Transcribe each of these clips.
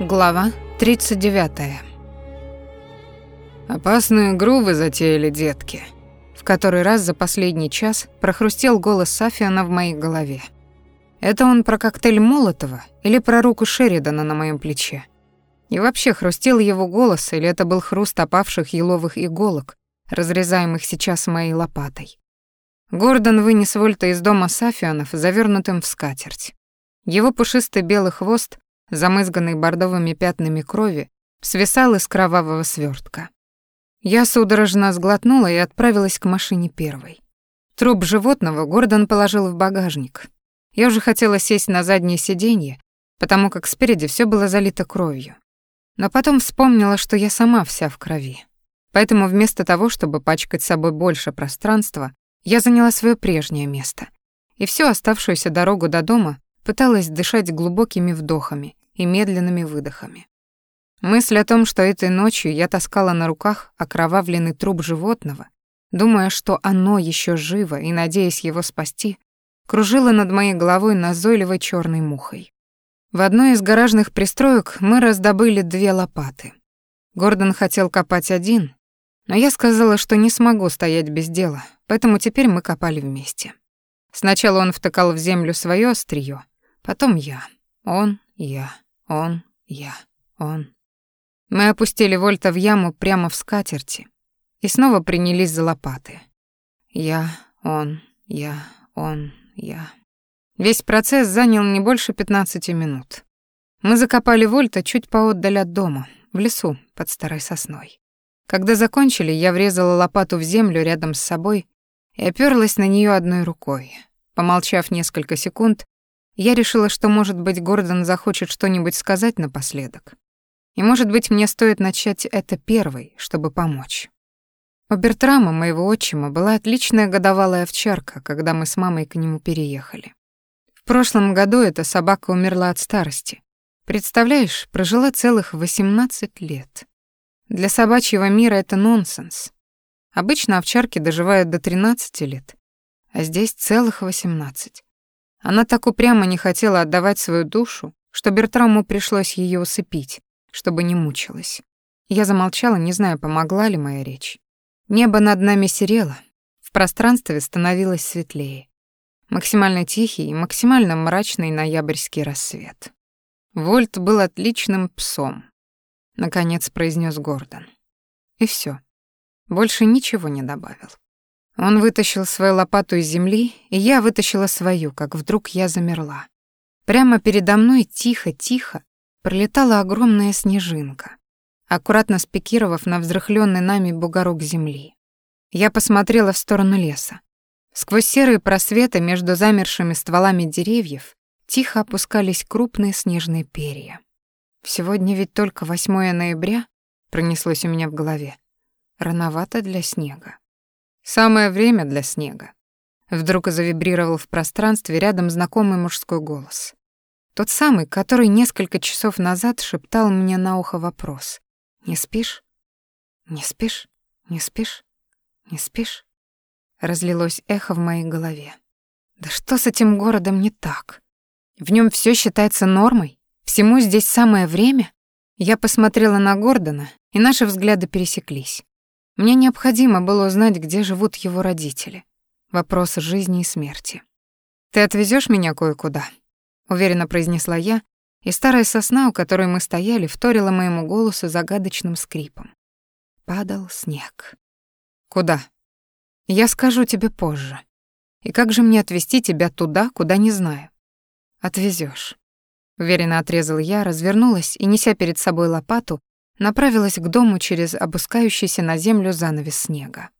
Глава 39. «Опасную игру вы затеяли, детки», в который раз за последний час прохрустел голос Сафиана в моей голове. Это он про коктейль Молотова или про руку Шеридана на моем плече? И вообще хрустел его голос или это был хруст опавших еловых иголок, разрезаемых сейчас моей лопатой? Гордон вынес Вольта из дома Сафианов, завернутым в скатерть. Его пушистый белый хвост замызганный бордовыми пятнами крови, свисал из кровавого свертка. Я судорожно сглотнула и отправилась к машине первой. Труп животного Гордон положил в багажник. Я уже хотела сесть на заднее сиденье, потому как спереди все было залито кровью. Но потом вспомнила, что я сама вся в крови. Поэтому вместо того, чтобы пачкать собой больше пространства, я заняла свое прежнее место. И всю оставшуюся дорогу до дома пыталась дышать глубокими вдохами и медленными выдохами. Мысль о том, что этой ночью я таскала на руках окровавленный труп животного, думая, что оно еще живо и надеясь его спасти, кружила над моей головой назойливой черной мухой. В одной из гаражных пристроек мы раздобыли две лопаты. Гордон хотел копать один, но я сказала, что не смогу стоять без дела, поэтому теперь мы копали вместе. Сначала он втыкал в землю свое острие, Потом я. Он, я. Он, я. Он. Мы опустили Вольта в яму прямо в скатерти и снова принялись за лопаты. Я, он, я, он, я. Весь процесс занял не больше 15 минут. Мы закопали Вольта чуть поотдаль от дома, в лесу под старой сосной. Когда закончили, я врезала лопату в землю рядом с собой и оперлась на нее одной рукой. Помолчав несколько секунд, я решила, что, может быть, Гордон захочет что-нибудь сказать напоследок. И, может быть, мне стоит начать это первой, чтобы помочь. У Бертрама, моего отчима, была отличная годовалая овчарка, когда мы с мамой к нему переехали. В прошлом году эта собака умерла от старости. Представляешь, прожила целых 18 лет. Для собачьего мира это нонсенс. Обычно овчарки доживают до 13 лет, а здесь целых 18. Она так упрямо не хотела отдавать свою душу, что Бертраму пришлось ее усыпить, чтобы не мучилась. Я замолчала, не зная, помогла ли моя речь. Небо над нами серело, в пространстве становилось светлее. Максимально тихий и максимально мрачный ноябрьский рассвет. Вольт был отличным псом, наконец произнес Гордон. И все. Больше ничего не добавил. Он вытащил свою лопату из земли, и я вытащила свою, как вдруг я замерла. Прямо передо мной тихо-тихо пролетала огромная снежинка, аккуратно спикировав на взрыхлённый нами бугорок земли. Я посмотрела в сторону леса. Сквозь серые просветы между замершими стволами деревьев тихо опускались крупные снежные перья. Сегодня ведь только 8 ноября, пронеслось у меня в голове. Рановато для снега. Самое время для снега. Вдруг завибрировал в пространстве рядом знакомый мужской голос. Тот самый, который несколько часов назад шептал мне на ухо вопрос. «Не спишь? Не спишь? Не спишь? Не спишь?» Разлилось эхо в моей голове. «Да что с этим городом не так? В нем все считается нормой? Всему здесь самое время?» Я посмотрела на Гордона, и наши взгляды пересеклись. Мне необходимо было узнать, где живут его родители. Вопрос жизни и смерти. «Ты отвезешь меня кое-куда?» — уверенно произнесла я, и старая сосна, у которой мы стояли, вторила моему голосу загадочным скрипом. Падал снег. «Куда?» «Я скажу тебе позже. И как же мне отвезти тебя туда, куда не знаю?» Отвезешь. Уверенно отрезал я, развернулась и, неся перед собой лопату, направилась к дому через опускающийся на землю занавес снега.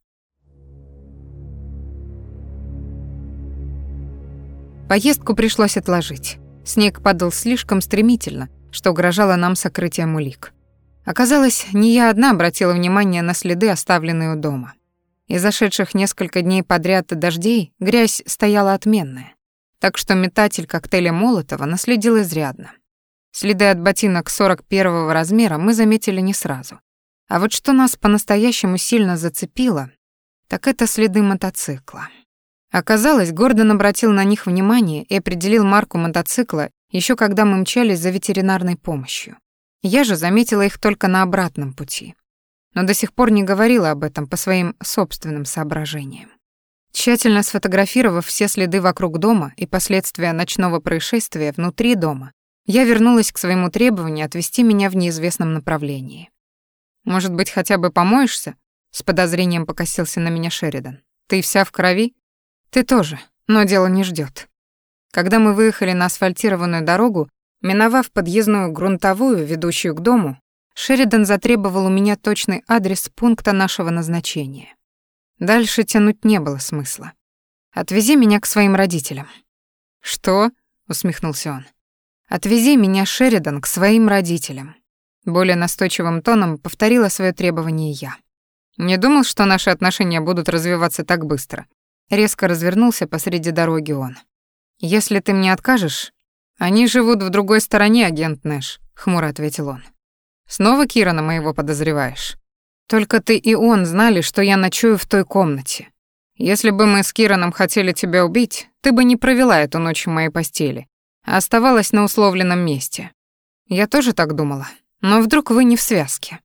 Поездку пришлось отложить. Снег падал слишком стремительно, что угрожало нам сокрытием улик. Оказалось, не я одна обратила внимание на следы, оставленные у дома. Из зашедших несколько дней подряд дождей грязь стояла отменная, так что метатель коктейля Молотова наследил изрядно. Следы от ботинок 41 размера мы заметили не сразу. А вот что нас по-настоящему сильно зацепило, так это следы мотоцикла. Оказалось, Гордон обратил на них внимание и определил марку мотоцикла еще когда мы мчались за ветеринарной помощью. Я же заметила их только на обратном пути. Но до сих пор не говорила об этом по своим собственным соображениям. Тщательно сфотографировав все следы вокруг дома и последствия ночного происшествия внутри дома, я вернулась к своему требованию отвести меня в неизвестном направлении. «Может быть, хотя бы помоешься?» — с подозрением покосился на меня Шеридан. «Ты вся в крови?» «Ты тоже, но дело не ждет. Когда мы выехали на асфальтированную дорогу, миновав подъездную грунтовую, ведущую к дому, Шеридан затребовал у меня точный адрес пункта нашего назначения. Дальше тянуть не было смысла. «Отвези меня к своим родителям». «Что?» — усмехнулся он. «Отвези меня, Шеридан, к своим родителям». Более настойчивым тоном повторила свое требование я. Не думал, что наши отношения будут развиваться так быстро. Резко развернулся посреди дороги он. «Если ты мне откажешь...» «Они живут в другой стороне, агент Нэш», — хмуро ответил он. «Снова Кирана моего подозреваешь?» «Только ты и он знали, что я ночую в той комнате. Если бы мы с Кираном хотели тебя убить, ты бы не провела эту ночь в моей постели, оставалась на условленном месте. Я тоже так думала. Но вдруг вы не в связке?»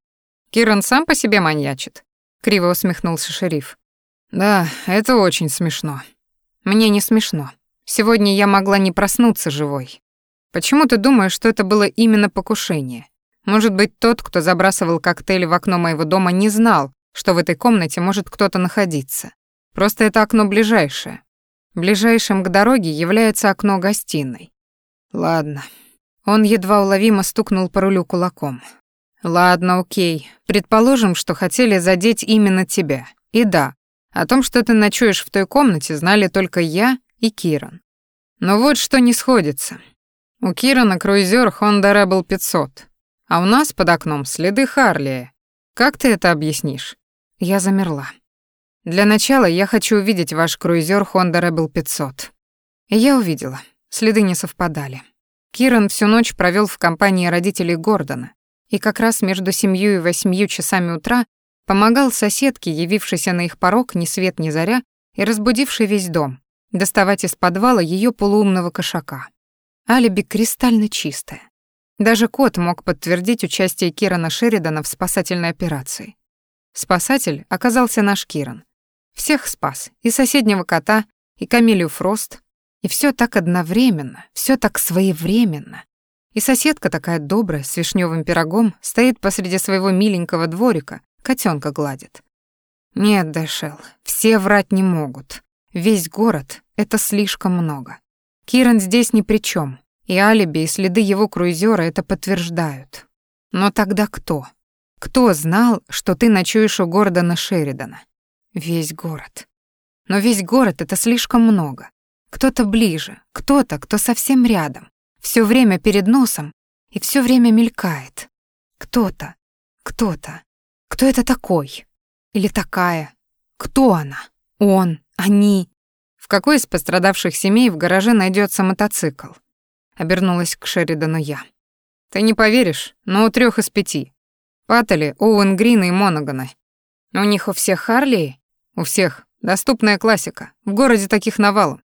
«Киран сам по себе маньячит», — криво усмехнулся шериф. «Да, это очень смешно». «Мне не смешно. Сегодня я могла не проснуться живой. Почему ты думаешь, что это было именно покушение? Может быть, тот, кто забрасывал коктейли в окно моего дома, не знал, что в этой комнате может кто-то находиться. Просто это окно ближайшее. Ближайшим к дороге является окно гостиной. Ладно. Он едва уловимо стукнул по рулю кулаком. Ладно, окей. Предположим, что хотели задеть именно тебя. И да, о том, что ты ночуешь в той комнате, знали только я и Киран. Но вот что не сходится. У Кирана круизер Honda Rebel 500, а у нас под окном следы Харли. Как ты это объяснишь? Я замерла. Для начала я хочу увидеть ваш круизер Honda Rebel 500. И я увидела. Следы не совпадали. Киран всю ночь провел в компании родителей Гордона, и как раз между семью и восьмью часами утра помогал соседке, явившейся на их порог ни свет ни заря и разбудившей весь дом, доставать из подвала ее полуумного кошака. Алиби кристально чистое. Даже кот мог подтвердить участие Кирана Шеридана в спасательной операции. Спасатель оказался наш Киран. Всех спас, и соседнего кота, и Камилию Фрост, и все так одновременно, все так своевременно. И соседка такая добрая, с вишневым пирогом, стоит посреди своего миленького дворика, котенка гладит. Нет, Дэшел, все врать не могут. Весь город — это слишком много. Киран здесь ни при чем, и алиби, и следы его круизера это подтверждают. Но тогда кто? Кто знал, что ты ночуешь у Гордона Шеридана? Весь город. Но весь город — это слишком много. Кто-то ближе, кто-то, кто совсем рядом, все время перед носом и все время мелькает. Кто-то, кто-то. Кто это такой? Или такая? Кто она? Он, они. В какой из пострадавших семей в гараже найдется мотоцикл? Обернулась к Шеридану я. Ты не поверишь, но у трех из пяти. Паттели, Оуэн Грин и Монаганы. У них у всех Харли? У всех. Доступная классика. В городе таких навалом.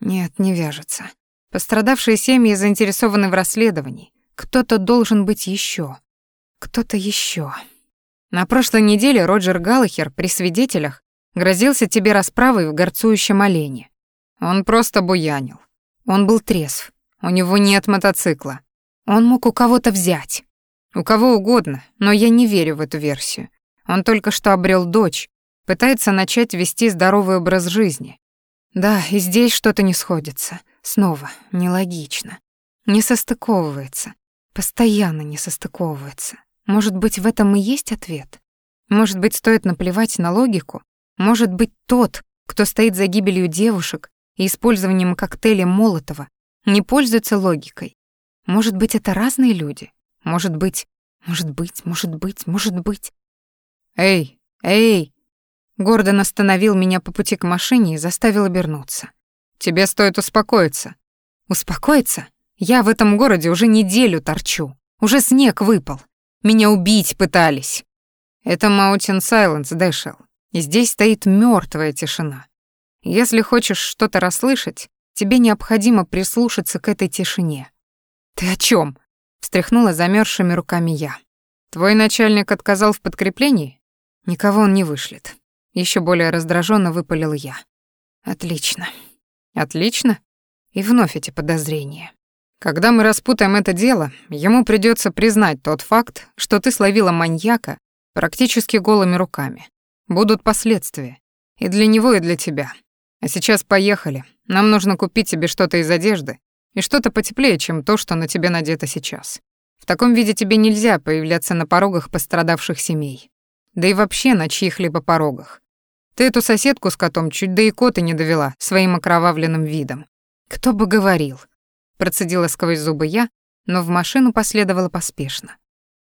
Нет, не вяжется. Пострадавшие семьи заинтересованы в расследовании. Кто-то должен быть еще. Кто-то еще. На прошлой неделе Роджер Галлахер при свидетелях Грозился тебе расправой в горцующем олене. Он просто буянил. Он был трезв. У него нет мотоцикла. Он мог у кого-то взять. У кого угодно, но я не верю в эту версию. Он только что обрел дочь, пытается начать вести здоровый образ жизни. Да, и здесь что-то не сходится. Снова, нелогично. Не состыковывается. Постоянно не состыковывается. Может быть, в этом и есть ответ? Может быть, стоит наплевать на логику может быть, тот, кто стоит за гибелью девушек и использованием коктейля Молотова, не пользуется логикой. Может быть, это разные люди. Может быть, может быть, может быть, может быть. Эй, эй! Гордон остановил меня по пути к машине и заставил обернуться. Тебе стоит успокоиться. Успокоиться? Я в этом городе уже неделю торчу. Уже снег выпал. Меня убить пытались. Это Mountain Silence, Дэшел. И здесь стоит мертвая тишина. Если хочешь что-то расслышать, тебе необходимо прислушаться к этой тишине. Ты о чем? Встряхнула замерзшими руками я. Твой начальник отказал в подкреплении? Никого он не вышлет. Еще более раздраженно выпалил я. Отлично. Отлично. И вновь эти подозрения. Когда мы распутаем это дело, ему придется признать тот факт, что ты словила маньяка практически голыми руками. Будут последствия. И для него, и для тебя. А сейчас поехали. Нам нужно купить тебе что-то из одежды и что-то потеплее, чем то, что на тебе надето сейчас. В таком виде тебе нельзя появляться на порогах пострадавших семей. Да и вообще на чьих-либо порогах. Ты эту соседку с котом чуть до икоты не довела своим окровавленным видом. Кто бы говорил. Процедила сквозь зубы я, но в машину последовала поспешно.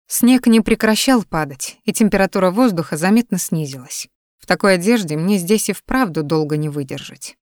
Снег не прекращал падать, и температура воздуха заметно снизилась. В такой одежде мне здесь и вправду долго не выдержать.